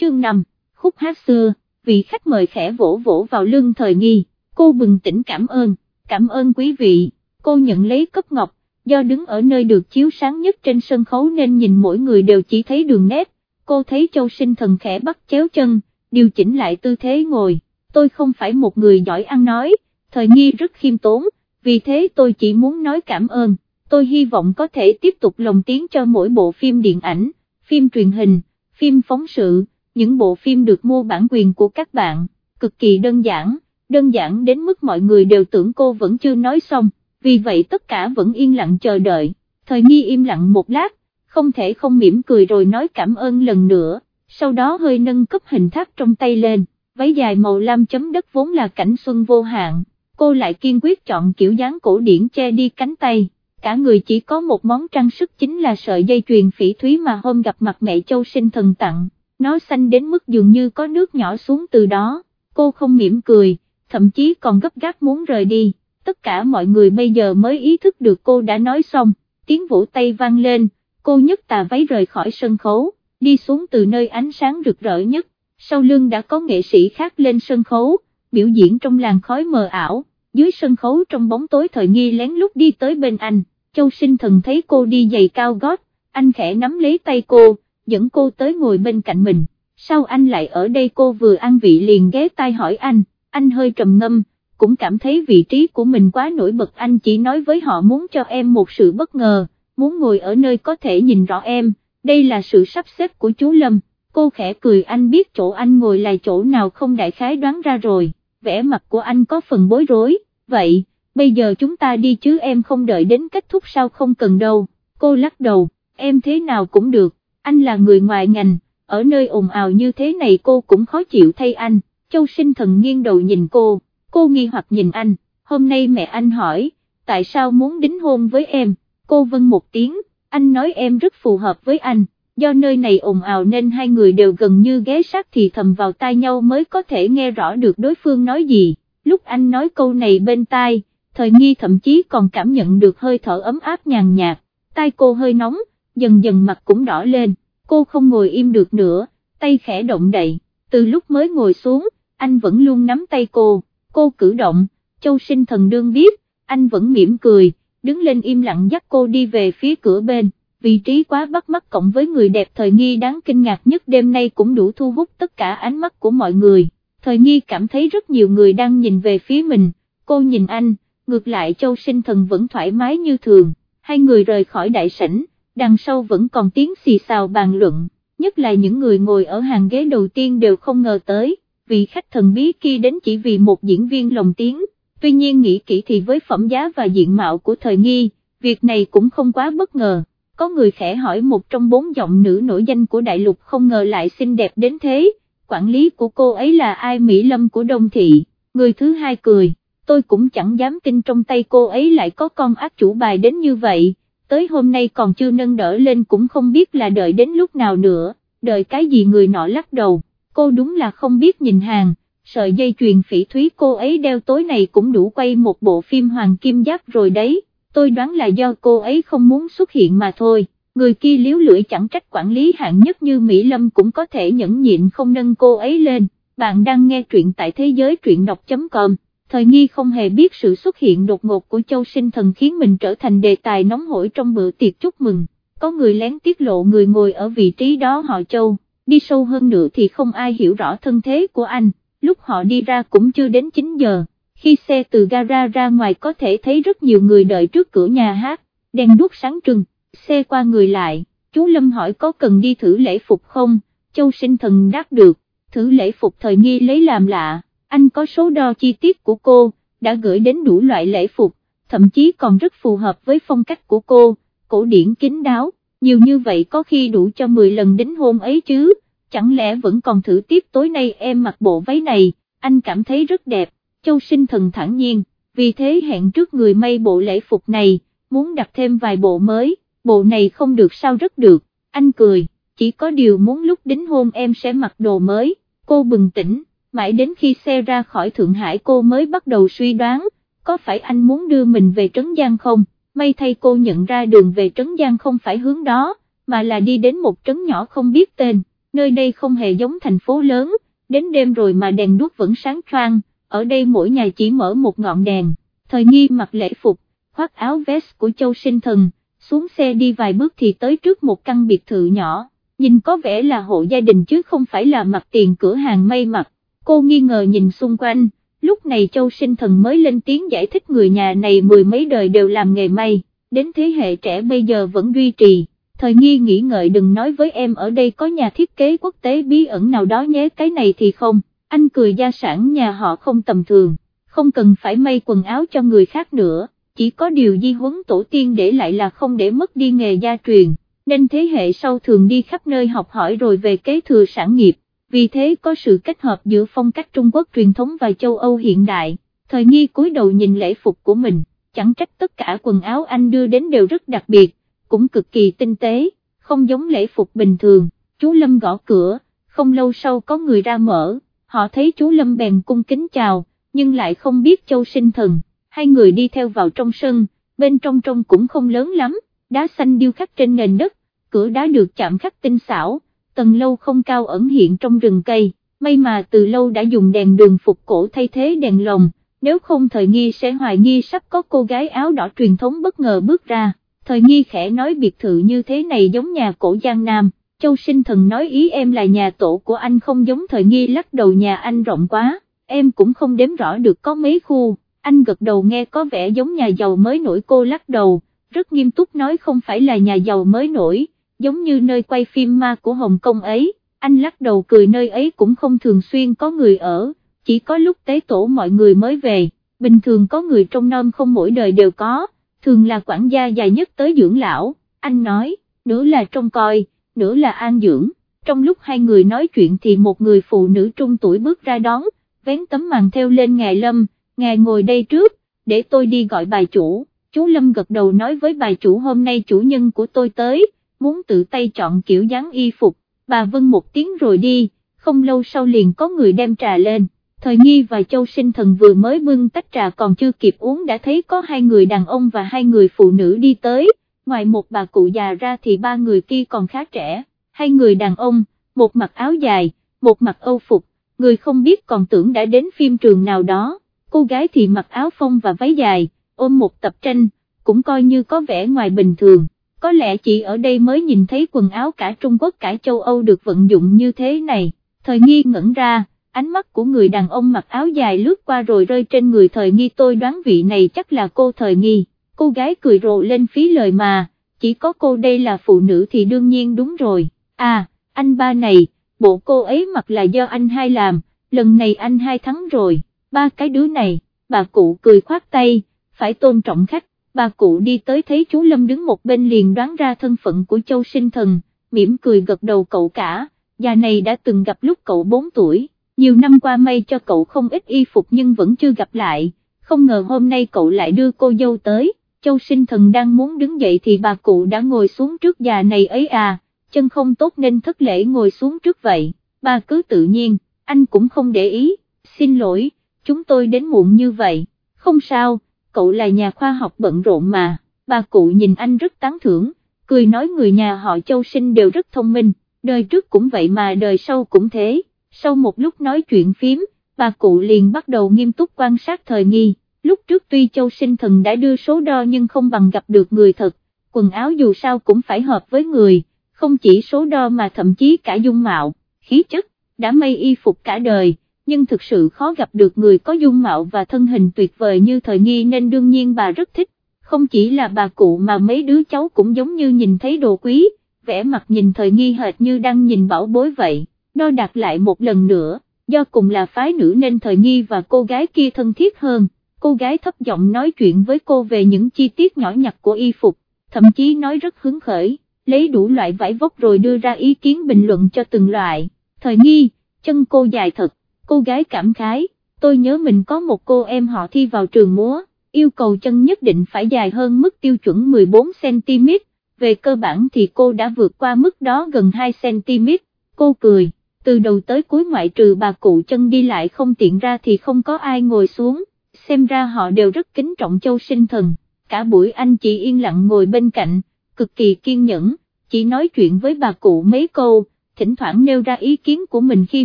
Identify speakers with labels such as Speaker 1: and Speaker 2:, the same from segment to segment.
Speaker 1: chương 5, khúc hát xưa, vị khách mời khẽ vỗ vỗ vào lưng thời nghi, cô bừng tỉnh cảm ơn, cảm ơn quý vị, cô nhận lấy cấp ngọc, do đứng ở nơi được chiếu sáng nhất trên sân khấu nên nhìn mỗi người đều chỉ thấy đường nét, cô thấy châu sinh thần khẽ bắt chéo chân, điều chỉnh lại tư thế ngồi, tôi không phải một người giỏi ăn nói, thời nghi rất khiêm tốn, vì thế tôi chỉ muốn nói cảm ơn, tôi hy vọng có thể tiếp tục lồng tiếng cho mỗi bộ phim điện ảnh, phim truyền hình, phim phóng sự, những bộ phim được mua bản quyền của các bạn, cực kỳ đơn giản, đơn giản đến mức mọi người đều tưởng cô vẫn chưa nói xong, vì vậy tất cả vẫn yên lặng chờ đợi, thời nghi im lặng một lát, không thể không mỉm cười rồi nói cảm ơn lần nữa, sau đó hơi nâng cấp hình tháp trong tay lên, váy dài màu lam chấm đất vốn là cảnh xuân vô hạn, cô lại kiên quyết chọn kiểu dáng cổ điển che đi cánh tay, cả người chỉ có một món trang sức chính là sợi dây chuyền phỉ thúy mà hôm gặp mặt mẹ châu sinh thần tặng, nó xanh đến mức dường như có nước nhỏ xuống từ đó, cô không mỉm cười, thậm chí còn gấp gáp muốn rời đi, tất cả mọi người bây giờ mới ý thức được cô đã nói xong, tiếng vỗ tay vang lên, cô nhấc tà váy rời khỏi sân khấu, đi xuống từ nơi ánh sáng rực rỡ nhất, sau lưng đã có nghệ sĩ khác lên sân khấu, biểu diễn trong làn khói mờ ảo, dưới sân khấu trong bóng tối thời nghi lén lút đi tới bên anh, châu sinh thần thấy cô đi giày cao gót, anh khẽ nắm lấy tay cô, dẫn cô tới ngồi bên cạnh mình, sao anh lại ở đây? Cô vừa ăn vị liền ghé tai hỏi anh, anh hơi trầm ngâm, cũng cảm thấy vị trí của mình quá nổi bật. Anh chỉ nói với họ muốn cho em một sự bất ngờ, muốn ngồi ở nơi có thể nhìn rõ em, đây là sự sắp xếp của chú Lâm, cô khẽ cười anh biết chỗ anh ngồi là chỗ nào không đại khái đoán ra rồi, vẻ mặt của anh có phần bối rối, vậy, bây giờ chúng ta đi chứ em không đợi đến kết thúc sao không cần đâu, cô lắc đầu, em thế nào cũng được, anh là người ngoài ngành, ở nơi ồn ào như thế này cô cũng khó chịu thay anh, châu sinh thần nghiêng đầu nhìn cô, cô nghi hoặc nhìn anh, hôm nay mẹ anh hỏi, tại sao muốn đính hôn với em, cô vâng một tiếng, anh nói em rất phù hợp với anh, do nơi này ồn ào nên hai người đều gần như ghé sát thì thầm vào tai nhau mới có thể nghe rõ được đối phương nói gì, lúc anh nói câu này bên tai, thời nghi thậm chí còn cảm nhận được hơi thở ấm áp nhàn nhạt, tai cô hơi nóng, dần dần mặt cũng đỏ lên, cô không ngồi im được nữa, tay khẽ động đậy, từ lúc mới ngồi xuống, anh vẫn luôn nắm tay cô, cô cử động, châu sinh thần đương biết, anh vẫn mỉm cười, đứng lên im lặng dắt cô đi về phía cửa bên, vị trí quá bắt mắt cộng với người đẹp thời nghi đáng kinh ngạc nhất đêm nay cũng đủ thu hút tất cả ánh mắt của mọi người, thời nghi cảm thấy rất nhiều người đang nhìn về phía mình, cô nhìn anh, ngược lại châu sinh thần vẫn thoải mái như thường, hai người rời khỏi đại sảnh, đằng sau vẫn còn tiếng xì xào bàn luận, nhất là những người ngồi ở hàng ghế đầu tiên đều không ngờ tới, vị khách thần bí kia đến chỉ vì một diễn viên lồng tiếng, tuy nhiên nghĩ kỹ thì với phẩm giá và diện mạo của thời nghi, việc này cũng không quá bất ngờ, có người khẽ hỏi một trong bốn giọng nữ nổi danh của đại lục không ngờ lại xinh đẹp đến thế, quản lý của cô ấy là ai Mỹ Lâm của Đông Thị, người thứ hai cười, tôi cũng chẳng dám tin trong tay cô ấy lại có con ác chủ bài đến như vậy tới hôm nay còn chưa nâng đỡ lên cũng không biết là đợi đến lúc nào nữa, đợi cái gì người nọ lắc đầu, cô đúng là không biết nhìn hàng, sợi dây chuyền phỉ thúy cô ấy đeo tối này cũng đủ quay một bộ phim hoàng kim giáp rồi đấy, tôi đoán là do cô ấy không muốn xuất hiện mà thôi. Người kia liếu lưỡi chẳng trách quản lý hạng nhất như Mỹ Lâm cũng có thể nhẫn nhịn không nâng cô ấy lên, bạn đang nghe truyện tại thế giới truyện đọc.com thời nghi không hề biết sự xuất hiện đột ngột của châu sinh thần khiến mình trở thành đề tài nóng hổi trong bữa tiệc chúc mừng, có người lén tiết lộ người ngồi ở vị trí đó họ châu, đi sâu hơn nữa thì không ai hiểu rõ thân thế của anh, lúc họ đi ra cũng chưa đến 9 giờ, khi xe từ gara ra ngoài có thể thấy rất nhiều người đợi trước cửa nhà hát, đèn đuốc sáng trưng, xe qua người lại, chú Lâm hỏi có cần đi thử lễ phục không, châu sinh thần đáp được, thử lễ phục thời nghi lấy làm lạ anh có số đo chi tiết của cô, đã gửi đến đủ loại lễ phục, thậm chí còn rất phù hợp với phong cách của cô, cổ điển kín đáo, nhiều như vậy có khi đủ cho 10 lần đính hôn ấy chứ, chẳng lẽ vẫn còn thử tiếp tối nay em mặc bộ váy này, anh cảm thấy rất đẹp, châu sinh thần thẳng nhiên, vì thế hẹn trước người may bộ lễ phục này, muốn đặt thêm vài bộ mới, bộ này không được sao rất được, anh cười, chỉ có điều muốn lúc đính hôn em sẽ mặc đồ mới, cô bừng tỉnh mãi đến khi xe ra khỏi Thượng Hải cô mới bắt đầu suy đoán, có phải anh muốn đưa mình về Trấn Giang không, may thay cô nhận ra đường về Trấn Giang không phải hướng đó, mà là đi đến một trấn nhỏ không biết tên, nơi đây không hề giống thành phố lớn, đến đêm rồi mà đèn đuốc vẫn sáng choang, ở đây mỗi nhà chỉ mở một ngọn đèn, thời nghi mặc lễ phục, khoác áo vest của châu sinh thần, xuống xe đi vài bước thì tới trước một căn biệt thự nhỏ, nhìn có vẻ là hộ gia đình chứ không phải là mặt tiền cửa hàng may mặc, cô nghi ngờ nhìn xung quanh, lúc này châu sinh thần mới lên tiếng giải thích người nhà này mười mấy đời đều làm nghề may, đến thế hệ trẻ bây giờ vẫn duy trì. Thời nghi nghĩ ngợi đừng nói với em ở đây có nhà thiết kế quốc tế bí ẩn nào đó nhé cái này thì không, anh cười gia sản nhà họ không tầm thường, không cần phải may quần áo cho người khác nữa, chỉ có điều di huấn tổ tiên để lại là không để mất đi nghề gia truyền, nên thế hệ sau thường đi khắp nơi học hỏi rồi về kế thừa sản nghiệp, vì thế có sự kết hợp giữa phong cách Trung Quốc truyền thống và châu Âu hiện đại, thời nghi cúi đầu nhìn lễ phục của mình, chẳng trách tất cả quần áo anh đưa đến đều rất đặc biệt, cũng cực kỳ tinh tế, không giống lễ phục bình thường, chú Lâm gõ cửa, không lâu sau có người ra mở, họ thấy chú Lâm bèn cung kính chào, nhưng lại không biết châu sinh thần, hai người đi theo vào trong sân, bên trong trong cũng không lớn lắm, đá xanh điêu khắc trên nền đất, cửa đá được chạm khắc tinh xảo, tầng lâu không cao ẩn hiện trong rừng cây, may mà từ lâu đã dùng đèn đường phục cổ thay thế đèn lồng, nếu không thời nghi sẽ hoài nghi sắp có cô gái áo đỏ truyền thống bất ngờ bước ra, thời nghi khẽ nói biệt thự như thế này giống nhà cổ Giang Nam, Châu Sinh Thần nói ý em là nhà tổ của anh không giống thời nghi lắc đầu nhà anh rộng quá, em cũng không đếm rõ được có mấy khu, anh gật đầu nghe có vẻ giống nhà giàu mới nổi cô lắc đầu, rất nghiêm túc nói không phải là nhà giàu mới nổi, giống như nơi quay phim ma của Hồng Kông ấy, anh lắc đầu cười nơi ấy cũng không thường xuyên có người ở, chỉ có lúc tế tổ mọi người mới về, bình thường có người trong năm không mỗi đời đều có, thường là quản gia dài nhất tới dưỡng lão, anh nói, nửa là trông coi, nửa là an dưỡng, trong lúc hai người nói chuyện thì một người phụ nữ trung tuổi bước ra đón, vén tấm màn theo lên ngài Lâm, ngài ngồi đây trước, để tôi đi gọi bài chủ, chú Lâm gật đầu nói với bài chủ hôm nay chủ nhân của tôi tới, muốn tự tay chọn kiểu dáng y phục, bà Vân một tiếng rồi đi, không lâu sau liền có người đem trà lên. Thời Nghi và Châu Sinh Thần vừa mới bưng tách trà còn chưa kịp uống đã thấy có hai người đàn ông và hai người phụ nữ đi tới, ngoài một bà cụ già ra thì ba người kia còn khá trẻ, hai người đàn ông, một mặc áo dài, một mặc âu phục, người không biết còn tưởng đã đến phim trường nào đó, cô gái thì mặc áo phông và váy dài, ôm một tập tranh, cũng coi như có vẻ ngoài bình thường, có lẽ chỉ ở đây mới nhìn thấy quần áo cả Trung Quốc cả châu Âu được vận dụng như thế này, thời nghi ngẩn ra ánh mắt của người đàn ông mặc áo dài lướt qua rồi rơi trên người thời nghi. Tôi đoán vị này chắc là cô thời nghi, cô gái cười rộ lên phí lời mà, chỉ có cô đây là phụ nữ thì đương nhiên đúng rồi, à, anh ba này, bộ cô ấy mặc là do anh hai làm, lần này anh hai thắng rồi, ba cái đứa này, bà cụ cười khoát tay, phải tôn trọng khách, bà cụ đi tới thấy chú Lâm đứng một bên liền đoán ra thân phận của châu sinh thần, mỉm cười gật đầu cậu cả, già này đã từng gặp lúc cậu 4 tuổi nhiều năm qua may cho cậu không ít y phục nhưng vẫn chưa gặp lại, không ngờ hôm nay cậu lại đưa cô dâu tới, châu sinh thần đang muốn đứng dậy thì bà cụ đã ngồi xuống trước già này ấy à, chân không tốt nên thất lễ ngồi xuống trước vậy, bà cứ tự nhiên, anh cũng không để ý, xin lỗi, chúng tôi đến muộn như vậy, không sao, cậu là nhà khoa học bận rộn mà, bà cụ nhìn anh rất tán thưởng, cười nói người nhà họ châu sinh đều rất thông minh, đời trước cũng vậy mà đời sau cũng thế. Sau một lúc nói chuyện phím, bà cụ liền bắt đầu nghiêm túc quan sát thời nghi, lúc trước tuy châu sinh thần đã đưa số đo nhưng không bằng gặp được người thật, quần áo dù sao cũng phải hợp với người, không chỉ số đo mà thậm chí cả dung mạo, khí chất, đã mây y phục cả đời, nhưng thực sự khó gặp được người có dung mạo và thân hình tuyệt vời như thời nghi nên đương nhiên bà rất thích, không chỉ là bà cụ mà mấy đứa cháu cũng giống như nhìn thấy đồ quý, vẻ mặt nhìn thời nghi hệt như đang nhìn bảo bối vậy. Đo đạt lại một lần nữa, do cùng là phái nữ nên thời nghi và cô gái kia thân thiết hơn, cô gái thấp giọng nói chuyện với cô về những chi tiết nhỏ nhặt của y phục, thậm chí nói rất hứng khởi, lấy đủ loại vải vóc rồi đưa ra ý kiến bình luận cho từng loại, thời nghi, chân cô dài thật, cô gái cảm khái, tôi nhớ mình có một cô em họ thi vào trường múa, yêu cầu chân nhất định phải dài hơn mức tiêu chuẩn 14cm, về cơ bản thì cô đã vượt qua mức đó gần 2cm, cô cười từ đầu tới cuối ngoại trừ bà cụ chân đi lại không tiện ra thì không có ai ngồi xuống, xem ra họ đều rất kính trọng châu sinh thần, cả buổi anh chị yên lặng ngồi bên cạnh, cực kỳ kiên nhẫn, chỉ nói chuyện với bà cụ mấy câu, thỉnh thoảng nêu ra ý kiến của mình khi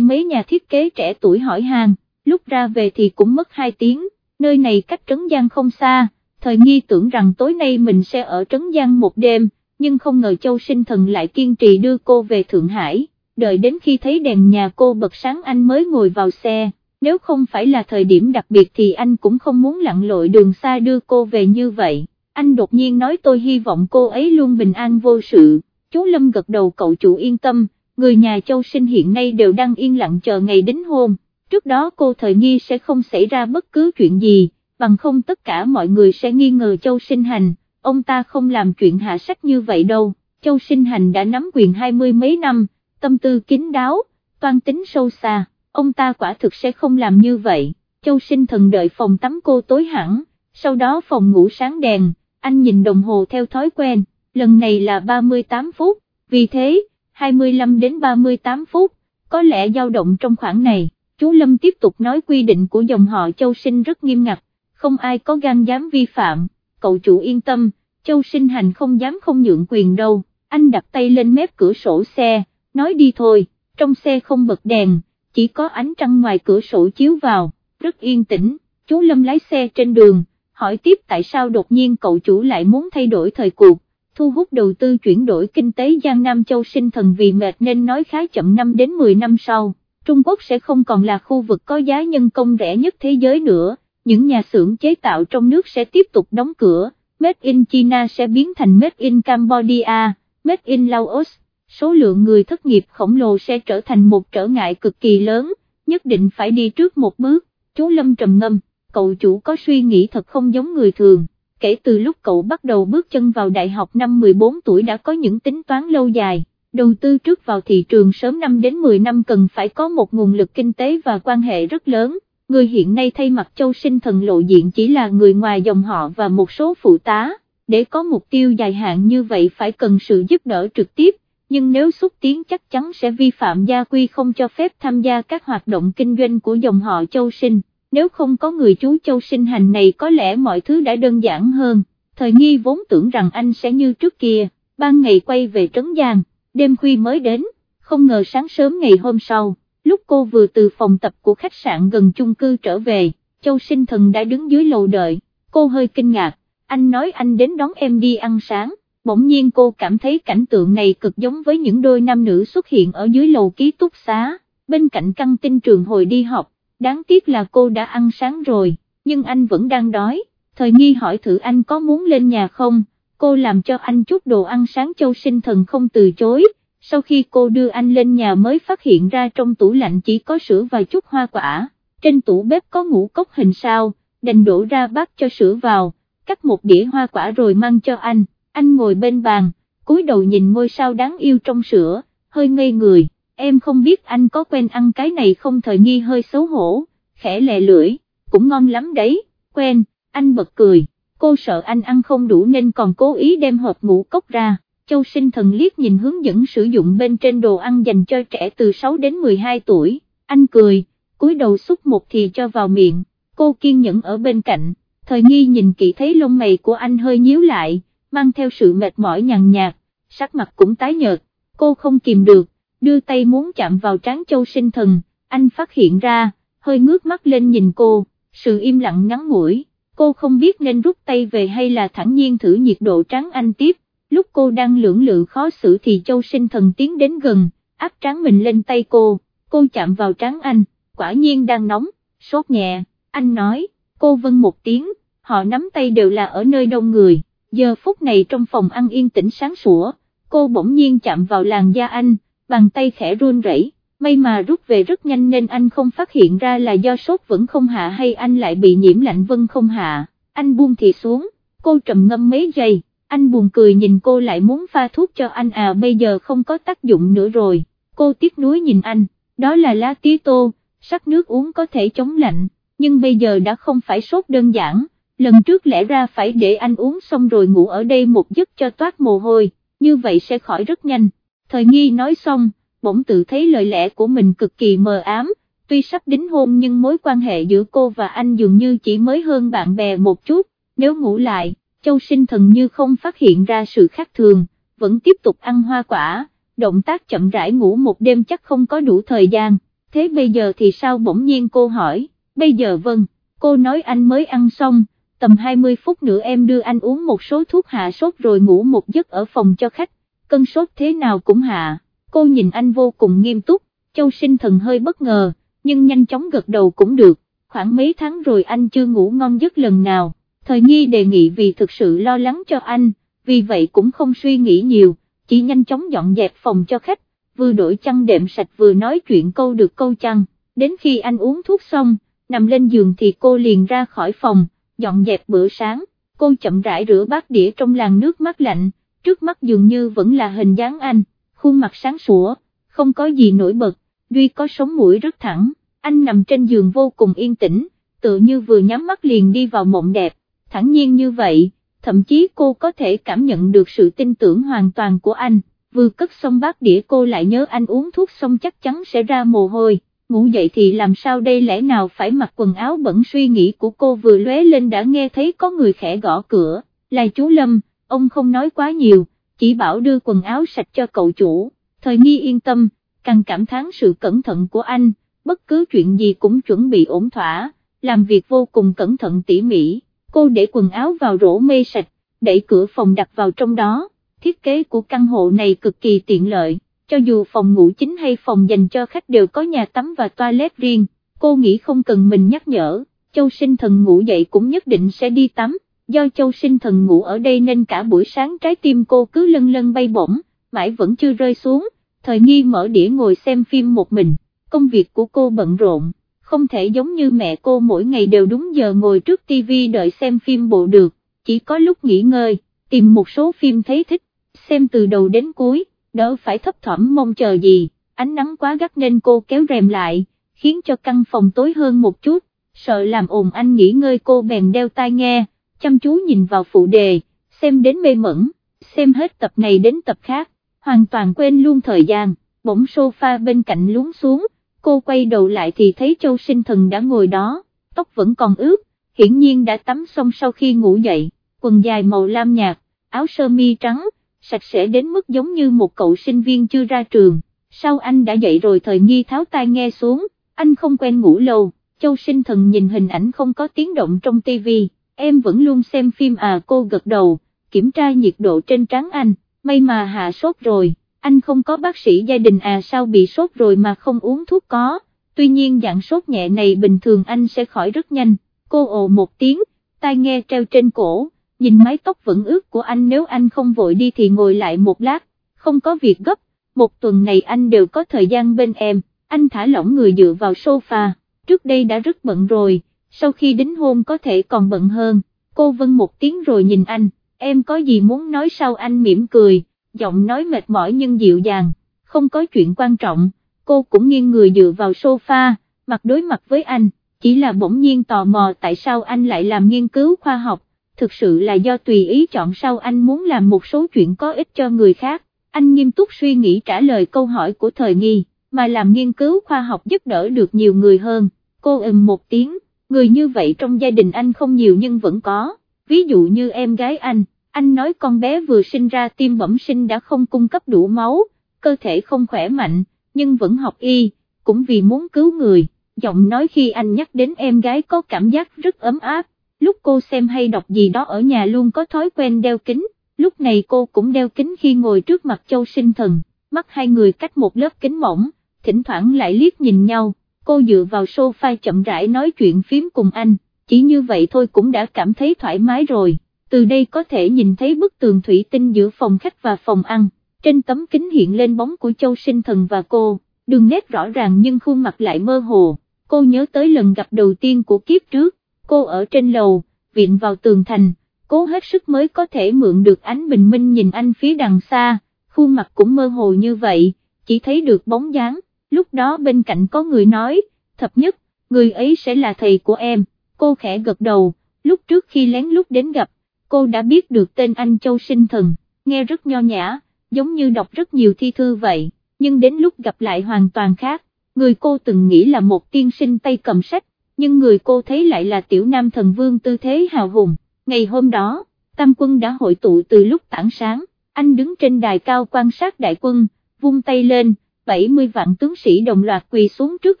Speaker 1: mấy nhà thiết kế trẻ tuổi hỏi hàng, lúc ra về thì cũng mất 2 tiếng, nơi này cách Trấn Giang không xa, thời nghi tưởng rằng tối nay mình sẽ ở Trấn Giang một đêm, nhưng không ngờ Châu Sinh Thần lại kiên trì đưa cô về Thượng Hải, đợi đến khi thấy đèn nhà cô bật sáng anh mới ngồi vào xe, nếu không phải là thời điểm đặc biệt thì anh cũng không muốn lặn lội đường xa đưa cô về như vậy, anh đột nhiên nói tôi hy vọng cô ấy luôn bình an vô sự, chú Lâm gật đầu cậu chủ yên tâm, người nhà Châu Sinh hiện nay đều đang yên lặng chờ ngày đính hôn, trước đó cô thời nghi sẽ không xảy ra bất cứ chuyện gì, bằng không tất cả mọi người sẽ nghi ngờ Châu Sinh Hành, ông ta không làm chuyện hạ sách như vậy đâu, Châu Sinh Hành đã nắm quyền hai mươi mấy năm, tâm tư kín đáo, toan tính sâu xa, ông ta quả thực sẽ không làm như vậy, Châu Sinh Thần đợi phòng tắm cô tối hẳn, sau đó phòng ngủ sáng đèn, anh nhìn đồng hồ theo thói quen, lần này là 38 phút, vì thế, 25 đến 38 phút, có lẽ dao động trong khoảng này, chú Lâm tiếp tục nói quy định của dòng họ Châu Sinh rất nghiêm ngặt, không ai có gan dám vi phạm, cậu chủ yên tâm, Châu Sinh Hành không dám không nhượng quyền đâu, anh đặt tay lên mép cửa sổ xe, nói đi thôi, trong xe không bật đèn, chỉ có ánh trăng ngoài cửa sổ chiếu vào, rất yên tĩnh, chú Lâm lái xe trên đường, hỏi tiếp tại sao đột nhiên cậu chủ lại muốn thay đổi thời cuộc, thu hút đầu tư chuyển đổi kinh tế Giang Nam Châu sinh thần vì mệt nên nói khá chậm năm đến 10 năm sau, Trung Quốc sẽ không còn là khu vực có giá nhân công rẻ nhất thế giới nữa, những nhà xưởng chế tạo trong nước sẽ tiếp tục đóng cửa, Made in China sẽ biến thành Made in Cambodia, Made in Laos, số lượng người thất nghiệp khổng lồ sẽ trở thành một trở ngại cực kỳ lớn, nhất định phải đi trước một bước, chú Lâm trầm ngâm, cậu chủ có suy nghĩ thật không giống người thường kể từ lúc cậu bắt đầu bước chân vào đại học năm 14 tuổi đã có những tính toán lâu dài, đầu tư trước vào thị trường sớm 5 đến 10 năm cần phải có một nguồn lực kinh tế và quan hệ rất lớn, người hiện nay thay mặt châu sinh thần lộ diện chỉ là người ngoài dòng họ và một số phụ tá, để có mục tiêu dài hạn như vậy phải cần sự giúp đỡ trực tiếp, nhưng nếu xúc tiến chắc chắn sẽ vi phạm gia quy không cho phép tham gia các hoạt động kinh doanh của dòng họ châu sinh nếu không có người chú châu sinh hành này có lẽ mọi thứ đã đơn giản hơn, thời nghi vốn tưởng rằng anh sẽ như trước kia, ban ngày quay về Trấn Giang, đêm khuya mới đến, không ngờ sáng sớm ngày hôm sau, lúc cô vừa từ phòng tập của khách sạn gần chung cư trở về, châu sinh thần đã đứng dưới lầu đợi, cô hơi kinh ngạc, anh nói anh đến đón em đi ăn sáng. Bỗng nhiên cô cảm thấy cảnh tượng này cực giống với những đôi nam nữ xuất hiện ở dưới lầu ký túc xá, bên cạnh căng tin trường hồi đi học, đáng tiếc là cô đã ăn sáng rồi, nhưng anh vẫn đang đói, thời nghi hỏi thử anh có muốn lên nhà không, cô làm cho anh chút đồ ăn sáng châu sinh thần không từ chối, sau khi cô đưa anh lên nhà mới phát hiện ra trong tủ lạnh chỉ có sữa và chút hoa quả, trên tủ bếp có ngũ cốc hình sao, đành đổ ra bát cho sữa vào, cắt một đĩa hoa quả rồi mang cho anh, anh ngồi bên bàn, cúi đầu nhìn ngôi sao đáng yêu trong sữa, hơi ngây người em không biết anh có quen ăn cái này không? Thời nghi hơi xấu hổ, khẽ lè lưỡi, cũng ngon lắm đấy, quen, anh bật cười, cô sợ anh ăn không đủ nên còn cố ý đem hộp ngũ cốc ra, châu sinh thần liếc nhìn hướng dẫn sử dụng bên trên đồ ăn dành cho trẻ từ 6 đến 12 tuổi, anh cười, cúi đầu xúc một thì cho vào miệng, cô kiên nhẫn ở bên cạnh, thời nghi nhìn kỹ thấy lông mày của anh hơi nhíu lại, mang theo sự mệt mỏi nhằn nhạt, sắc mặt cũng tái nhợt, cô không kìm được, đưa tay muốn chạm vào trán châu sinh thần, anh phát hiện ra, hơi ngước mắt lên nhìn cô, sự im lặng ngắn ngủi, cô không biết nên rút tay về hay là thẳng nhiên thử nhiệt độ trán anh tiếp, lúc cô đang lưỡng lự khó xử thì châu sinh thần tiến đến gần, áp trán mình lên tay cô, cô chạm vào trán anh, quả nhiên đang nóng, sốt nhẹ, anh nói, cô vâng một tiếng, họ nắm tay đều là ở nơi đông người, giờ phút này trong phòng ăn yên tĩnh sáng sủa, cô bỗng nhiên chạm vào làn da anh, bàn tay khẽ run rẩy. may mà rút về rất nhanh nên anh không phát hiện ra là do sốt vẫn không hạ hay anh lại bị nhiễm lạnh vân không hạ, anh buông thì xuống, cô trầm ngâm mấy giây, anh buồn cười nhìn cô lại muốn pha thuốc cho anh à bây giờ không có tác dụng nữa rồi, cô tiếc nuối nhìn anh, đó là lá tía tô, sắc nước uống có thể chống lạnh, nhưng bây giờ đã không phải sốt đơn giản, lần trước lẽ ra phải để anh uống xong rồi ngủ ở đây một giấc cho toát mồ hôi, như vậy sẽ khỏi rất nhanh thời nghi nói xong, bỗng tự thấy lời lẽ của mình cực kỳ mờ ám, tuy sắp đính hôn nhưng mối quan hệ giữa cô và anh dường như chỉ mới hơn bạn bè một chút, nếu ngủ lại, châu sinh thần như không phát hiện ra sự khác thường, vẫn tiếp tục ăn hoa quả, động tác chậm rãi ngủ một đêm chắc không có đủ thời gian, thế bây giờ thì sao bỗng nhiên cô hỏi, bây giờ vâng, cô nói anh mới ăn xong, tầm 20 phút nữa em đưa anh uống một số thuốc hạ sốt rồi ngủ một giấc ở phòng cho khách, cân sốt thế nào cũng hạ, cô nhìn anh vô cùng nghiêm túc, châu sinh thần hơi bất ngờ, nhưng nhanh chóng gật đầu cũng được, khoảng mấy tháng rồi anh chưa ngủ ngon giấc lần nào, thời nghi đề nghị vì thực sự lo lắng cho anh, vì vậy cũng không suy nghĩ nhiều, chỉ nhanh chóng dọn dẹp phòng cho khách, vừa đổi chăn đệm sạch vừa nói chuyện câu được câu chăn, đến khi anh uống thuốc xong, nằm lên giường thì cô liền ra khỏi phòng, dọn dẹp bữa sáng, cô chậm rãi rửa bát đĩa trong làn nước mát lạnh, trước mắt dường như vẫn là hình dáng anh, khuôn mặt sáng sủa, không có gì nổi bật, duy có sống mũi rất thẳng, anh nằm trên giường vô cùng yên tĩnh, tự như vừa nhắm mắt liền đi vào mộng đẹp, thẳng nhiên như vậy, thậm chí cô có thể cảm nhận được sự tin tưởng hoàn toàn của anh, vừa cất xong bát đĩa cô lại nhớ anh uống thuốc xong chắc chắn sẽ ra mồ hôi, ngủ dậy thì làm sao đây lẽ nào phải mặc quần áo bẩn suy nghĩ của cô vừa lóe lên đã nghe thấy có người khẽ gõ cửa, là chú Lâm, ông không nói quá nhiều, chỉ bảo đưa quần áo sạch cho cậu chủ, thời nghi yên tâm, càng cảm thán sự cẩn thận của anh, bất cứ chuyện gì cũng chuẩn bị ổn thỏa, làm việc vô cùng cẩn thận tỉ mỉ, cô để quần áo vào rổ mê sạch, đẩy cửa phòng đặt vào trong đó, thiết kế của căn hộ này cực kỳ tiện lợi, cho dù phòng ngủ chính hay phòng dành cho khách đều có nhà tắm và toilet riêng, cô nghĩ không cần mình nhắc nhở, châu sinh thần ngủ dậy cũng nhất định sẽ đi tắm, do châu sinh thần ngủ ở đây nên cả buổi sáng trái tim cô cứ lân lân bay bổng, mãi vẫn chưa rơi xuống, thời nghi mở đĩa ngồi xem phim một mình, công việc của cô bận rộn, không thể giống như mẹ cô mỗi ngày đều đúng giờ ngồi trước tivi đợi xem phim bộ được, chỉ có lúc nghỉ ngơi, tìm một số phim thấy thích, xem từ đầu đến cuối, đỡ phải thấp thỏm mong chờ gì, ánh nắng quá gắt nên cô kéo rèm lại, khiến cho căn phòng tối hơn một chút, sợ làm ồn anh nghỉ ngơi cô bèn đeo tai nghe, chăm chú nhìn vào phụ đề, xem đến mê mẩn, xem hết tập này đến tập khác, hoàn toàn quên luôn thời gian, bỗng sofa bên cạnh lún xuống, cô quay đầu lại thì thấy châu sinh thần đã ngồi đó, tóc vẫn còn ướt, hiển nhiên đã tắm xong sau khi ngủ dậy, quần dài màu lam nhạt, áo sơ mi trắng, sạch sẽ đến mức giống như một cậu sinh viên chưa ra trường, sau anh đã dậy rồi thời nghi tháo tai nghe xuống, anh không quen ngủ lâu, châu sinh thần nhìn hình ảnh không có tiếng động trong tivi, em vẫn luôn xem phim à cô gật đầu, kiểm tra nhiệt độ trên trán anh, may mà hạ sốt rồi, anh không có bác sĩ gia đình à sao bị sốt rồi mà không uống thuốc có, tuy nhiên dạng sốt nhẹ này bình thường anh sẽ khỏi rất nhanh, cô ồ một tiếng, tai nghe treo trên cổ nhìn mái tóc vẫn ướt của anh nếu anh không vội đi thì ngồi lại một lát, không có việc gấp, một tuần này anh đều có thời gian bên em, anh thả lỏng người dựa vào sofa, trước đây đã rất bận rồi, sau khi đính hôn có thể còn bận hơn, cô vân một tiếng rồi nhìn anh, em có gì muốn nói sao? Anh mỉm cười, giọng nói mệt mỏi nhưng dịu dàng, không có chuyện quan trọng, cô cũng nghiêng người dựa vào sofa, mặt đối mặt với anh, chỉ là bỗng nhiên tò mò tại sao anh lại làm nghiên cứu khoa học, thực sự là do tùy ý chọn sau anh muốn làm một số chuyện có ích cho người khác, anh nghiêm túc suy nghĩ trả lời câu hỏi của thời nghi, mà làm nghiên cứu khoa học giúp đỡ được nhiều người hơn, cô ừm một tiếng, người như vậy trong gia đình anh không nhiều nhưng vẫn có, ví dụ như em gái anh, anh nói con bé vừa sinh ra tim bẩm sinh đã không cung cấp đủ máu, cơ thể không khỏe mạnh, nhưng vẫn học y, cũng vì muốn cứu người, giọng nói khi anh nhắc đến em gái có cảm giác rất ấm áp. Lúc cô xem hay đọc gì đó ở nhà luôn có thói quen đeo kính, lúc này cô cũng đeo kính khi ngồi trước mặt châu sinh thần, mắt hai người cách một lớp kính mỏng, thỉnh thoảng lại liếc nhìn nhau, cô dựa vào sofa chậm rãi nói chuyện phím cùng anh, chỉ như vậy thôi cũng đã cảm thấy thoải mái rồi, từ đây có thể nhìn thấy bức tường thủy tinh giữa phòng khách và phòng ăn, trên tấm kính hiện lên bóng của châu sinh thần và cô, đường nét rõ ràng nhưng khuôn mặt lại mơ hồ, cô nhớ tới lần gặp đầu tiên của kiếp trước cô ở trên lầu, viện vào tường thành, cố hết sức mới có thể mượn được ánh bình minh nhìn anh phía đằng xa, khuôn mặt cũng mơ hồ như vậy, chỉ thấy được bóng dáng, lúc đó bên cạnh có người nói, thập nhất, người ấy sẽ là thầy của em, cô khẽ gật đầu, lúc trước khi lén lút đến gặp, cô đã biết được tên anh Châu Sinh Thần, nghe rất nho nhã, giống như đọc rất nhiều thi thư vậy, nhưng đến lúc gặp lại hoàn toàn khác, người cô từng nghĩ là một tiên sinh tay cầm sách, nhưng người cô thấy lại là tiểu nam thần vương tư thế hào hùng, ngày hôm đó, tam quân đã hội tụ từ lúc tảng sáng, anh đứng trên đài cao quan sát đại quân, vung tay lên, 70 vạn tướng sĩ đồng loạt quỳ xuống trước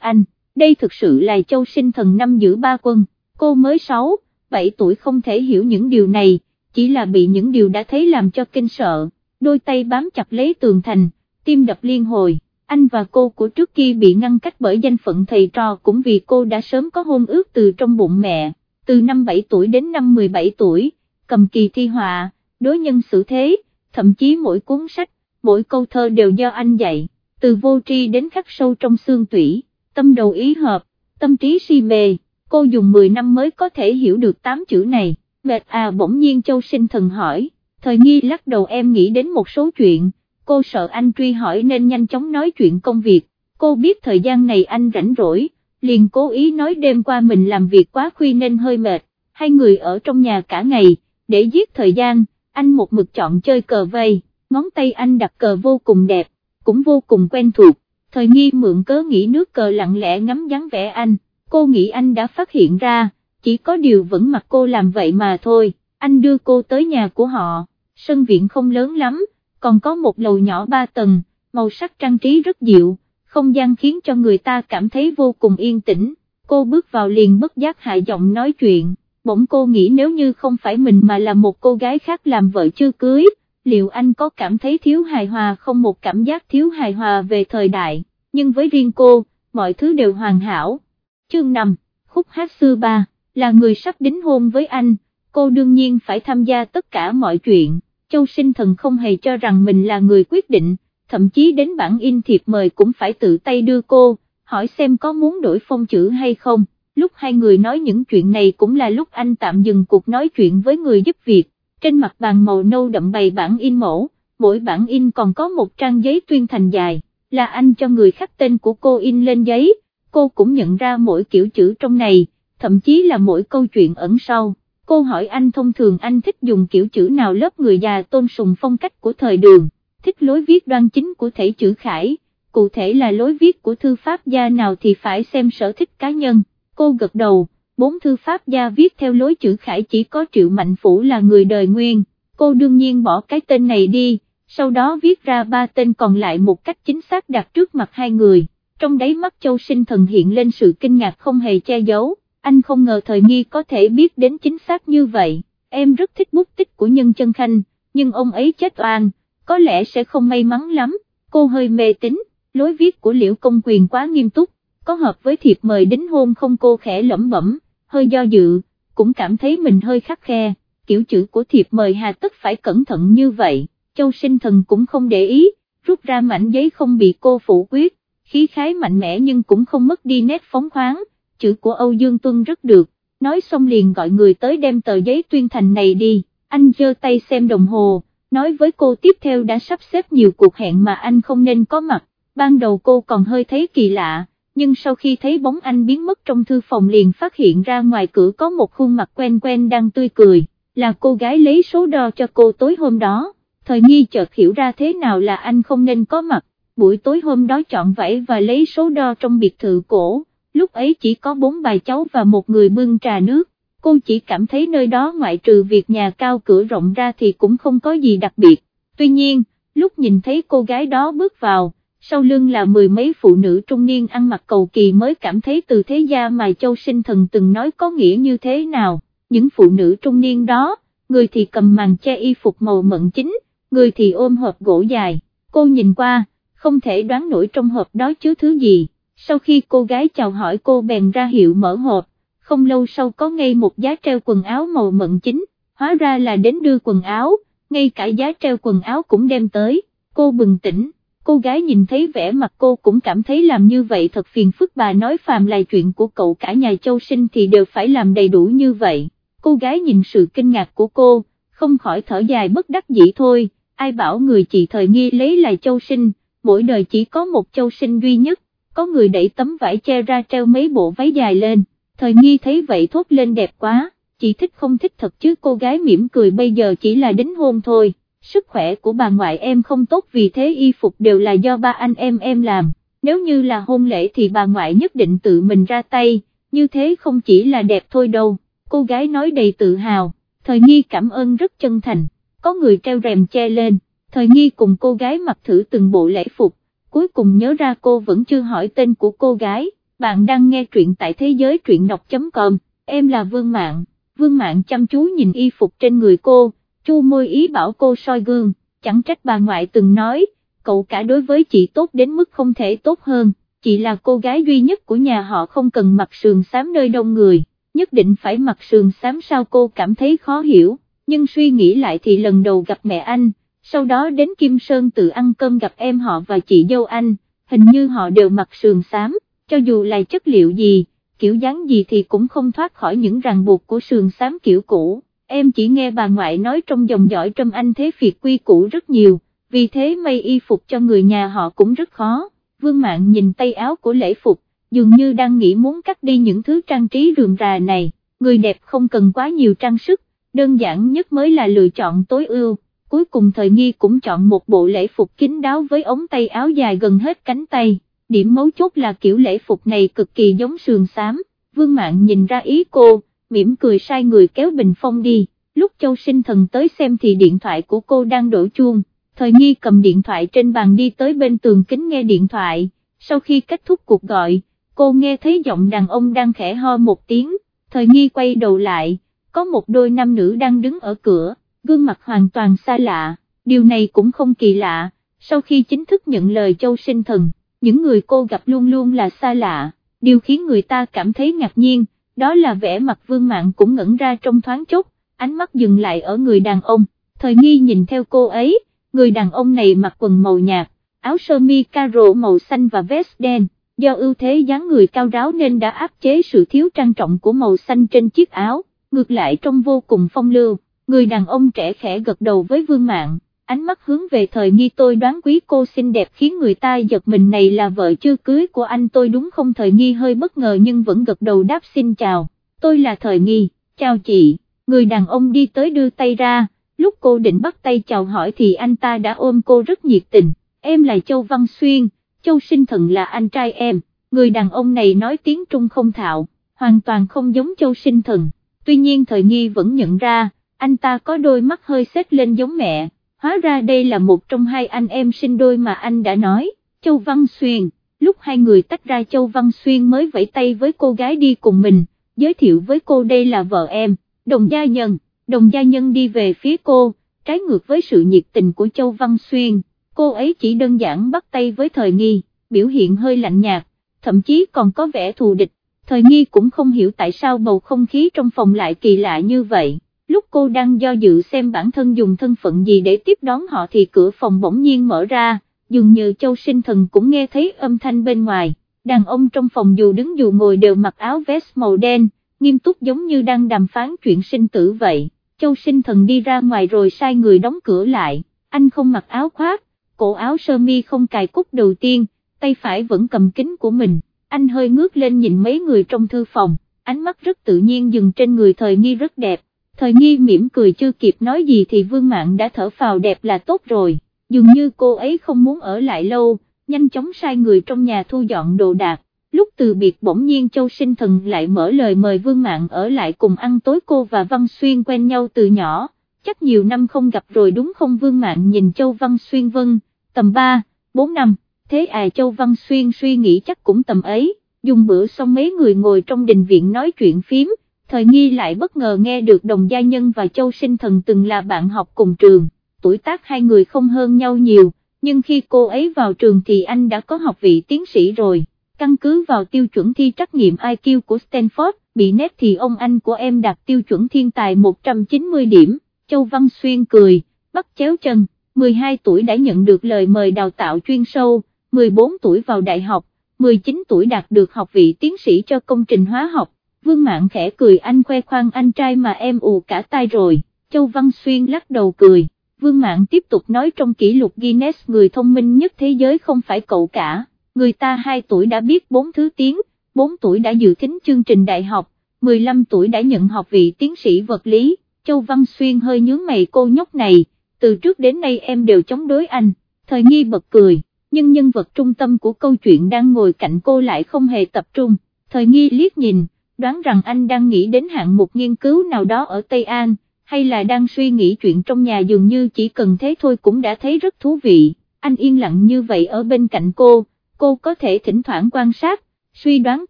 Speaker 1: anh, đây thực sự là châu sinh thần năm giữ ba quân, cô mới 6, 7 tuổi không thể hiểu những điều này, chỉ là bị những điều đã thấy làm cho kinh sợ, đôi tay bám chặt lấy tường thành, tim đập liên hồi, anh và cô của trước kia bị ngăn cách bởi danh phận thầy trò cũng vì cô đã sớm có hôn ước từ trong bụng mẹ, từ năm 7 tuổi đến năm 17 tuổi, cầm kỳ thi họa, đối nhân xử thế, thậm chí mỗi cuốn sách, mỗi câu thơ đều do anh dạy, từ vô tri đến khắc sâu trong xương tủy, tâm đầu ý hợp, tâm trí si mê, cô dùng 10 năm mới có thể hiểu được 8 chữ này, mệt à bỗng nhiên châu sinh thần hỏi, thời nghi lắc đầu em nghĩ đến một số chuyện, cô sợ anh truy hỏi nên nhanh chóng nói chuyện công việc, cô biết thời gian này anh rảnh rỗi, liền cố ý nói đêm qua mình làm việc quá khuya nên hơi mệt, hai người ở trong nhà cả ngày, để giết thời gian, anh một mực chọn chơi cờ vây, ngón tay anh đặt cờ vô cùng đẹp, cũng vô cùng quen thuộc, thời nghi mượn cớ nghĩ nước cờ lặng lẽ ngắm dáng vẻ anh, cô nghĩ anh đã phát hiện ra, chỉ có điều vẫn mặc cô làm vậy mà thôi, anh đưa cô tới nhà của họ, sân viện không lớn lắm, còn có một lầu nhỏ ba tầng, màu sắc trang trí rất dịu, không gian khiến cho người ta cảm thấy vô cùng yên tĩnh, cô bước vào liền bất giác hạ giọng nói chuyện, bỗng cô nghĩ nếu như không phải mình mà là một cô gái khác làm vợ chưa cưới, liệu anh có cảm thấy thiếu hài hòa không? Một cảm giác thiếu hài hòa về thời đại, nhưng với riêng cô, mọi thứ đều hoàn hảo. Chương 5, khúc hát xưa ba, là người sắp đính hôn với anh, cô đương nhiên phải tham gia tất cả mọi chuyện, Châu Sinh Thần không hề cho rằng mình là người quyết định, thậm chí đến bản in thiệp mời cũng phải tự tay đưa cô, hỏi xem có muốn đổi phong chữ hay không, lúc hai người nói những chuyện này cũng là lúc anh tạm dừng cuộc nói chuyện với người giúp việc, trên mặt bàn màu nâu đậm bày bản in mẫu, mỗi bản in còn có một trang giấy tuyên thành dài, là anh cho người khắc tên của cô in lên giấy, cô cũng nhận ra mỗi kiểu chữ trong này, thậm chí là mỗi câu chuyện ẩn sau. Cô hỏi anh thông thường anh thích dùng kiểu chữ nào lớp người già tôn sùng phong cách của thời đường, thích lối viết đoan chính của thể chữ khải, cụ thể là lối viết của thư pháp gia nào thì phải xem sở thích cá nhân, cô gật đầu, bốn thư pháp gia viết theo lối chữ khải chỉ có triệu mạnh phủ là người đời nguyên, cô đương nhiên bỏ cái tên này đi, sau đó viết ra ba tên còn lại một cách chính xác đặt trước mặt hai người, trong đáy mắt châu sinh thần hiện lên sự kinh ngạc không hề che giấu, anh không ngờ thời nghi có thể biết đến chính xác như vậy, em rất thích bút tích của nhân chân khanh, nhưng ông ấy chết oan có lẽ sẽ không may mắn lắm, cô hơi mê tín, lối viết của liễu công quyền quá nghiêm túc, có hợp với thiệp mời đính hôn không cô khẽ lẩm bẩm, hơi do dự, cũng cảm thấy mình hơi khắc khe, kiểu chữ của thiệp mời hà tất phải cẩn thận như vậy, châu sinh thần cũng không để ý, rút ra mảnh giấy không bị cô phủ quyết, khí khái mạnh mẽ nhưng cũng không mất đi nét phóng khoáng, chữ của Âu Dương Tuân rất được, nói xong liền gọi người tới đem tờ giấy tuyên thành này đi, anh giơ tay xem đồng hồ nói với cô tiếp theo đã sắp xếp nhiều cuộc hẹn mà anh không nên có mặt, ban đầu cô còn hơi thấy kỳ lạ, nhưng sau khi thấy bóng anh biến mất trong thư phòng liền phát hiện ra ngoài cửa có một khuôn mặt quen quen đang tươi cười, là cô gái lấy số đo cho cô tối hôm đó, thời nghi chợt hiểu ra thế nào là anh không nên có mặt, buổi tối hôm đó chọn vẫy và lấy số đo trong biệt thự cổ, lúc ấy chỉ có bốn bài cháu và một người bưng trà nước, cô chỉ cảm thấy nơi đó ngoại trừ việc nhà cao cửa rộng ra thì cũng không có gì đặc biệt, tuy nhiên, lúc nhìn thấy cô gái đó bước vào, sau lưng là mười mấy phụ nữ trung niên ăn mặc cầu kỳ mới cảm thấy từ thế gia mà châu sinh thần từng nói có nghĩa như thế nào, những phụ nữ trung niên đó, người thì cầm màn che y phục màu mận chính, người thì ôm hộp gỗ dài, cô nhìn qua, không thể đoán nổi trong hộp đó chứa thứ gì, sau khi cô gái chào hỏi cô bèn ra hiệu mở hộp, không lâu sau có ngay một giá treo quần áo màu mận chính, hóa ra là đến đưa quần áo, ngay cả giá treo quần áo cũng đem tới, cô bừng tỉnh, cô gái nhìn thấy vẻ mặt cô cũng cảm thấy làm như vậy thật phiền phức. Bà nói phàm là chuyện của cậu cả nhà châu sinh thì đều phải làm đầy đủ như vậy, cô gái nhìn sự kinh ngạc của cô, không khỏi thở dài bất đắc dĩ thôi, ai bảo người chị thời nghi lấy là châu sinh, mỗi đời chỉ có một châu sinh duy nhất, có người đẩy tấm vải che ra treo mấy bộ váy dài lên. Thời nghi thấy vậy thốt lên đẹp quá, Chị thích không thích thật chứ. Cô gái mỉm cười bây giờ chỉ là đính hôn thôi, sức khỏe của bà ngoại em không tốt vì thế y phục đều là do ba anh em em làm, nếu như là hôn lễ thì bà ngoại nhất định tự mình ra tay, như thế không chỉ là đẹp thôi đâu, cô gái nói đầy tự hào, thời nghi cảm ơn rất chân thành, có người treo rèm che lên, thời nghi cùng cô gái mặc thử từng bộ lễ phục, cuối cùng nhớ ra cô vẫn chưa hỏi tên của cô gái, bạn đang nghe truyện tại thế giới truyện đọc.com, em là Vương Mạng, Vương Mạng chăm chú nhìn y phục trên người cô, chu môi ý bảo cô soi gương, chẳng trách bà ngoại từng nói, cậu cả đối với chị tốt đến mức không thể tốt hơn, chị là cô gái duy nhất của nhà họ không cần mặc sườn xám nơi đông người, nhất định phải mặc sườn xám sao cô cảm thấy khó hiểu, nhưng suy nghĩ lại thì lần đầu gặp mẹ anh, sau đó đến Kim Sơn tự ăn cơm gặp em họ và chị dâu anh, hình như họ đều mặc sườn xám, cho dù là chất liệu gì, kiểu dáng gì thì cũng không thoát khỏi những ràng buộc của sườn xám kiểu cũ, em chỉ nghe bà ngoại nói trong dòng dõi trâm anh thế phiệt quy củ rất nhiều, vì thế may y phục cho người nhà họ cũng rất khó, vương mạng nhìn tay áo của lễ phục, dường như đang nghĩ muốn cắt đi những thứ trang trí rườm rà này, người đẹp không cần quá nhiều trang sức, đơn giản nhất mới là lựa chọn tối ưu. Cuối cùng thời nghi cũng chọn một bộ lễ phục kín đáo với ống tay áo dài gần hết cánh tay, điểm mấu chốt là kiểu lễ phục này cực kỳ giống sườn xám, vương mạng nhìn ra ý cô, mỉm cười sai người kéo bình phong đi, lúc châu sinh thần tới xem thì điện thoại của cô đang đổ chuông, thời nghi cầm điện thoại trên bàn đi tới bên tường kính nghe điện thoại, sau khi kết thúc cuộc gọi, cô nghe thấy giọng đàn ông đang khẽ ho một tiếng, thời nghi quay đầu lại, có một đôi nam nữ đang đứng ở cửa gương mặt hoàn toàn xa lạ, điều này cũng không kỳ lạ, sau khi chính thức nhận lời châu sinh thần, những người cô gặp luôn luôn là xa lạ, điều khiến người ta cảm thấy ngạc nhiên, đó là vẻ mặt vương mạng cũng ngẩn ra trong thoáng chốc, ánh mắt dừng lại ở người đàn ông, thời nghi nhìn theo cô ấy, người đàn ông này mặc quần màu nhạt, áo sơ mi caro màu xanh và vest đen, do ưu thế dáng người cao ráo nên đã áp chế sự thiếu trang trọng của màu xanh trên chiếc áo, ngược lại trông vô cùng phong lưu. Người đàn ông trẻ khẽ gật đầu với vương mạng, ánh mắt hướng về thời nghi tôi đoán quý cô xinh đẹp khiến người ta giật mình này là vợ chưa cưới của anh tôi đúng không? Thời nghi hơi bất ngờ nhưng vẫn gật đầu đáp xin chào, tôi là thời nghi, chào chị, người đàn ông đi tới đưa tay ra, lúc cô định bắt tay chào hỏi thì anh ta đã ôm cô rất nhiệt tình, em là Châu Văn Xuyên, Châu Sinh Thần là anh trai em, người đàn ông này nói tiếng Trung không thạo, hoàn toàn không giống Châu Sinh Thần, tuy nhiên thời nghi vẫn nhận ra, anh ta có đôi mắt hơi xếp lên giống mẹ, hóa ra đây là một trong hai anh em sinh đôi mà anh đã nói, Châu Văn Xuyên, lúc hai người tách ra Châu Văn Xuyên mới vẫy tay với cô gái đi cùng mình, giới thiệu với cô đây là vợ em, đồng gia nhân, đồng gia nhân đi về phía cô, trái ngược với sự nhiệt tình của Châu Văn Xuyên, cô ấy chỉ đơn giản bắt tay với thời nghi, biểu hiện hơi lạnh nhạt, thậm chí còn có vẻ thù địch, thời nghi cũng không hiểu tại sao bầu không khí trong phòng lại kỳ lạ như vậy lúc cô đang do dự xem bản thân dùng thân phận gì để tiếp đón họ thì cửa phòng bỗng nhiên mở ra, dường như châu sinh thần cũng nghe thấy âm thanh bên ngoài, đàn ông trong phòng dù đứng dù ngồi đều mặc áo vest màu đen, nghiêm túc giống như đang đàm phán chuyện sinh tử vậy, châu sinh thần đi ra ngoài rồi sai người đóng cửa lại, anh không mặc áo khoác, cổ áo sơ mi không cài cúc đầu tiên, tay phải vẫn cầm kính của mình, anh hơi ngước lên nhìn mấy người trong thư phòng, ánh mắt rất tự nhiên dừng trên người thời nghi rất đẹp thời nghi mỉm cười chưa kịp nói gì thì vương mạng đã thở phào đẹp là tốt rồi, dường như cô ấy không muốn ở lại lâu, nhanh chóng sai người trong nhà thu dọn đồ đạc, lúc từ biệt bỗng nhiên Châu Sinh Thần lại mở lời mời vương mạng ở lại cùng ăn tối cô và Văn Xuyên quen nhau từ nhỏ, chắc nhiều năm không gặp rồi đúng không vương mạng nhìn Châu Văn Xuyên vân, tầm 3, 4 năm, thế à Châu Văn Xuyên suy nghĩ chắc cũng tầm ấy, dùng bữa xong mấy người ngồi trong đình viện nói chuyện phím, thời nghi lại bất ngờ nghe được đồng gia nhân và châu sinh thần từng là bạn học cùng trường, tuổi tác hai người không hơn nhau nhiều, nhưng khi cô ấy vào trường thì anh đã có học vị tiến sĩ rồi, căn cứ vào tiêu chuẩn thi trắc nghiệm IQ của Stanford, bị nét thì ông anh của em đạt tiêu chuẩn thiên tài 190 điểm, Châu Văn Xuyên cười, bắt chéo chân, 12 tuổi đã nhận được lời mời đào tạo chuyên sâu, 14 tuổi vào đại học, 19 tuổi đạt được học vị tiến sĩ cho công trình hóa học, Vương Mạn khẽ cười anh khoe khoang anh trai mà em ù cả tai rồi, Châu Văn Xuyên lắc đầu cười, Vương Mạn tiếp tục nói trong kỷ lục Guinness người thông minh nhất thế giới không phải cậu cả, người ta 2 tuổi đã biết 4 thứ tiếng, 4 tuổi đã dự thính chương trình đại học, 15 tuổi đã nhận học vị tiến sĩ vật lý, Châu Văn Xuyên hơi nhướng mày cô nhóc này, từ trước đến nay em đều chống đối anh, thời nghi bật cười, nhưng nhân vật trung tâm của câu chuyện đang ngồi cạnh cô lại không hề tập trung, thời nghi liếc nhìn, đoán rằng anh đang nghĩ đến hạng mục nghiên cứu nào đó ở Tây An, hay là đang suy nghĩ chuyện trong nhà dường như chỉ cần thế thôi cũng đã thấy rất thú vị, anh yên lặng như vậy ở bên cạnh cô, cô có thể thỉnh thoảng quan sát, suy đoán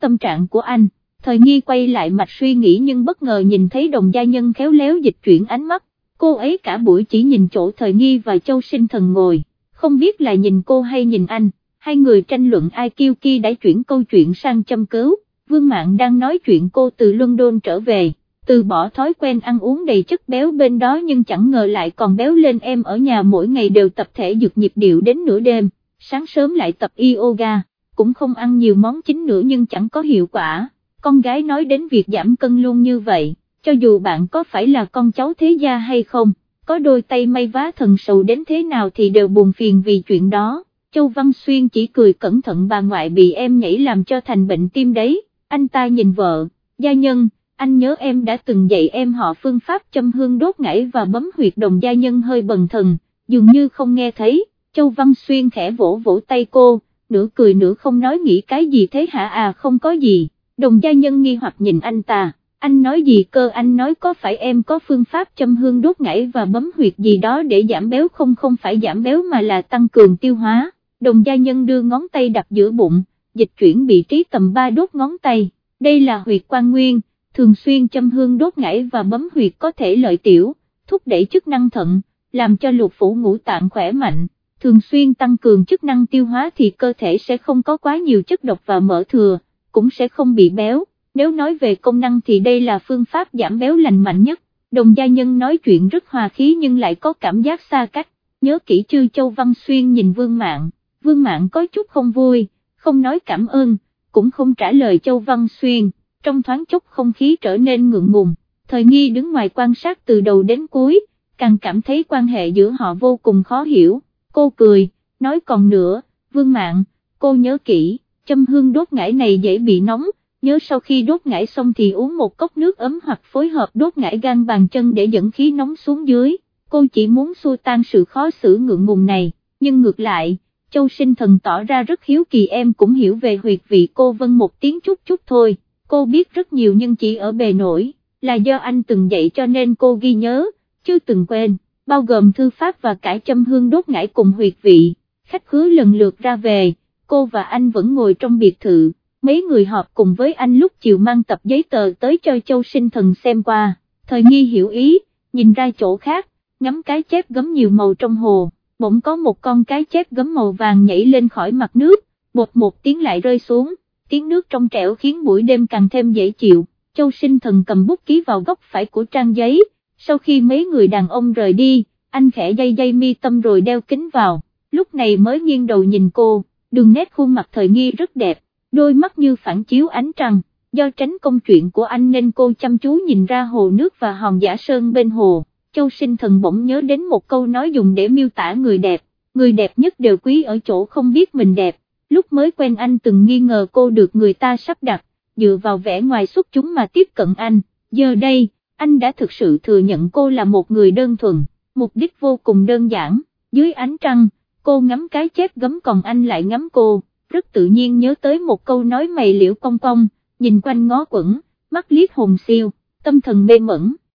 Speaker 1: tâm trạng của anh, thời nghi quay lại mạch suy nghĩ nhưng bất ngờ nhìn thấy đồng gia nhân khéo léo dịch chuyển ánh mắt, cô ấy cả buổi chỉ nhìn chỗ thời nghi và châu sinh thần ngồi, không biết là nhìn cô hay nhìn anh, hai người tranh luận ai kêu kia đã chuyển câu chuyện sang châm cứu, vương mạng đang nói chuyện cô từ London trở về từ bỏ thói quen ăn uống đầy chất béo bên đó nhưng chẳng ngờ lại còn béo lên. Em ở nhà mỗi ngày đều tập thể dược nhịp điệu đến nửa đêm, sáng sớm lại tập yoga, cũng không ăn nhiều món chính nữa nhưng chẳng có hiệu quả, con gái nói đến việc giảm cân luôn như vậy, cho dù bạn có phải là con cháu thế gia hay không, có đôi tay may vá thần sầu đến thế nào thì đều buồn phiền vì chuyện đó. Châu Văn Xuyên chỉ cười cẩn thận bà ngoại bị em nhảy làm cho thành bệnh tim đấy, anh ta nhìn vợ, gia nhân, anh nhớ em đã từng dạy em họ phương pháp châm hương đốt ngải và bấm huyệt đồng gia nhân hơi bần thần, dường như không nghe thấy, Châu Văn Xuyên khẽ vỗ vỗ tay cô, nửa cười nửa không nói nghĩ cái gì thế hả? À không có gì, đồng gia nhân nghi hoặc nhìn anh ta, anh nói gì cơ? Anh nói có phải em có phương pháp châm hương đốt ngải và bấm huyệt gì đó để giảm béo? Không không phải giảm béo mà là tăng cường tiêu hóa, đồng gia nhân đưa ngón tay đặt giữa bụng, dịch chuyển vị trí tầm ba đốt ngón tay, đây là huyệt quan nguyên thường xuyên châm hương đốt ngải và bấm huyệt có thể lợi tiểu, thúc đẩy chức năng thận, làm cho lục phủ ngũ tạng khỏe mạnh, thường xuyên tăng cường chức năng tiêu hóa thì cơ thể sẽ không có quá nhiều chất độc và mỡ thừa, cũng sẽ không bị béo, nếu nói về công năng thì đây là phương pháp giảm béo lành mạnh nhất, đồng gia nhân nói chuyện rất hòa khí nhưng lại có cảm giác xa cách, nhớ kỹ chư Châu Văn Xuyên nhìn Vương Mạng, Vương Mạng có chút không vui, không nói cảm ơn, cũng không trả lời Châu Văn Xuyên trong thoáng chốc không khí trở nên ngượng ngùng, thời nghi đứng ngoài quan sát từ đầu đến cuối, càng cảm thấy quan hệ giữa họ vô cùng khó hiểu, cô cười, nói còn nữa, vương mạng, cô nhớ kỹ, châm hương đốt ngải này dễ bị nóng, nhớ sau khi đốt ngải xong thì uống một cốc nước ấm hoặc phối hợp đốt ngải gan bàn chân để dẫn khí nóng xuống dưới, cô chỉ muốn xua tan sự khó xử ngượng ngùng này, nhưng ngược lại, châu sinh thần tỏ ra rất hiếu kỳ em cũng hiểu về huyệt vị cô vân một tiếng chút chút thôi. Cô biết rất nhiều nhưng chỉ ở bề nổi, là do anh từng dạy cho nên cô ghi nhớ, chưa từng quên, bao gồm thư pháp và cải châm hương đốt ngải cùng huyệt vị, khách khứa lần lượt ra về, cô và anh vẫn ngồi trong biệt thự, mấy người họp cùng với anh lúc chiều mang tập giấy tờ tới cho châu sinh thần xem qua, thời nghi hiểu ý, nhìn ra chỗ khác, ngắm cái chép gấm nhiều màu trong hồ, bỗng có một con cái chép gấm màu vàng nhảy lên khỏi mặt nước, bột một tiếng lại rơi xuống tiếng nước trong trẻo khiến buổi đêm càng thêm dễ chịu, châu sinh thần cầm bút ký vào góc phải của trang giấy, sau khi mấy người đàn ông rời đi, anh khẽ dây dây mi tâm rồi đeo kính vào, lúc này mới nghiêng đầu nhìn cô, đường nét khuôn mặt thời nghi rất đẹp, đôi mắt như phản chiếu ánh trăng, do tránh công chuyện của anh nên cô chăm chú nhìn ra hồ nước và hòn giả sơn bên hồ, châu sinh thần bỗng nhớ đến một câu nói dùng để miêu tả người đẹp, người đẹp nhất đều quý ở chỗ không biết mình đẹp. Lúc mới quen anh từng nghi ngờ cô được người ta sắp đặt, dựa vào vẻ ngoài xuất chúng mà tiếp cận anh, giờ đây, anh đã thực sự thừa nhận cô là một người đơn thuần, mục đích vô cùng đơn giản, dưới ánh trăng, cô ngắm cái chép gấm còn anh lại ngắm cô, rất tự nhiên nhớ tới một câu nói mày liễu cong cong, nhìn quanh ngó quẩn, mắt liếc hồn siêu, tâm thần mê mẩn.